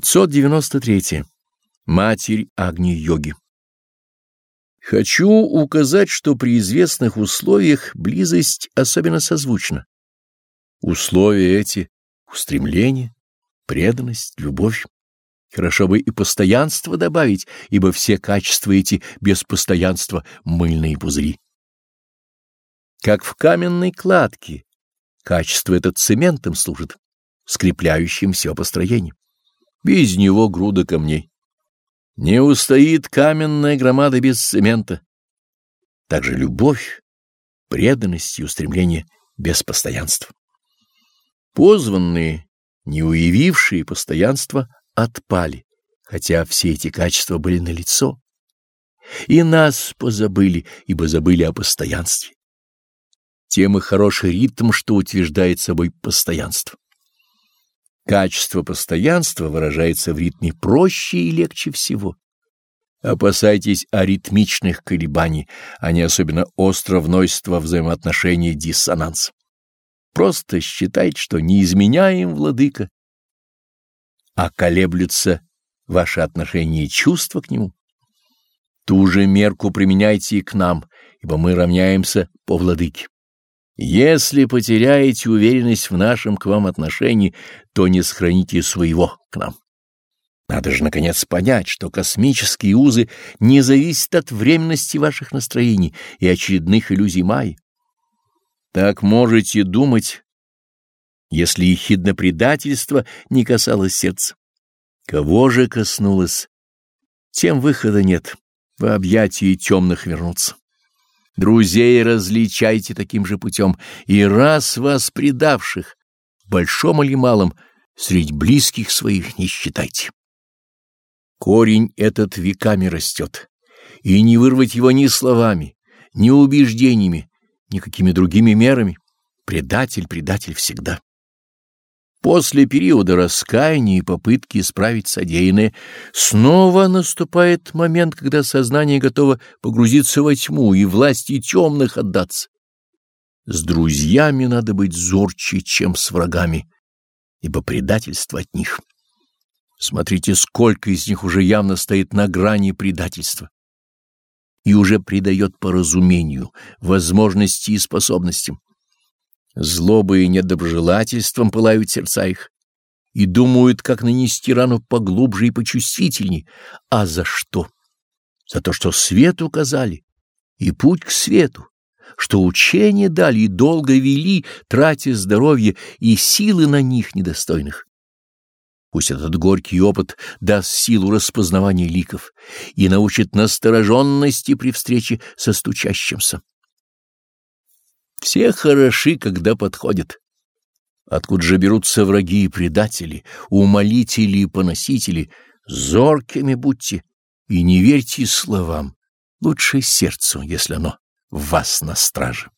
593. Матерь Агни-йоги Хочу указать, что при известных условиях близость особенно созвучна. Условия эти — устремление, преданность, любовь. Хорошо бы и постоянство добавить, ибо все качества эти без постоянства — мыльные пузыри. Как в каменной кладке, качество это цементом служит, скрепляющим все построение. Без него груда камней. Не устоит каменная громада без цемента. Также любовь, преданность и устремление без постоянства. Позванные, не уявившие постоянства, отпали, хотя все эти качества были налицо. И нас позабыли, ибо забыли о постоянстве. Тем и хороший ритм, что утверждает собой постоянство. Качество постоянства выражается в ритме проще и легче всего. Опасайтесь аритмичных колебаний, они особенно остро вносят во взаимоотношения диссонанс. Просто считайте, что не изменяем владыка, а колеблются ваши отношения и чувства к нему. Ту же мерку применяйте и к нам, ибо мы равняемся по владыке. Если потеряете уверенность в нашем к вам отношении, то не сохраните своего к нам. Надо же, наконец, понять, что космические узы не зависят от временности ваших настроений и очередных иллюзий Майи. Так можете думать, если ехидно предательство не касалось сердца. Кого же коснулось, тем выхода нет, в объятии темных вернуться. Друзей различайте таким же путем, и раз вас предавших, большом или малом, среди близких своих не считайте. Корень этот веками растет, и не вырвать его ни словами, ни убеждениями, ни какими другими мерами. Предатель, предатель всегда. После периода раскаяния и попытки исправить содеянное, снова наступает момент, когда сознание готово погрузиться во тьму и власти темных отдаться. С друзьями надо быть зорче, чем с врагами, ибо предательство от них. Смотрите, сколько из них уже явно стоит на грани предательства и уже придает по разумению, возможности и способностям. Злобой и недоброжелательством пылают сердца их и думают, как нанести рану поглубже и почувствительней. А за что? За то, что свет указали, и путь к свету, что учение дали и долго вели, тратя здоровье и силы на них недостойных. Пусть этот горький опыт даст силу распознавания ликов и научит настороженности при встрече со стучащимся. Все хороши, когда подходят. Откуда же берутся враги и предатели, умолители и поносители? Зоркими будьте и не верьте словам, лучше сердцу, если оно в вас на страже.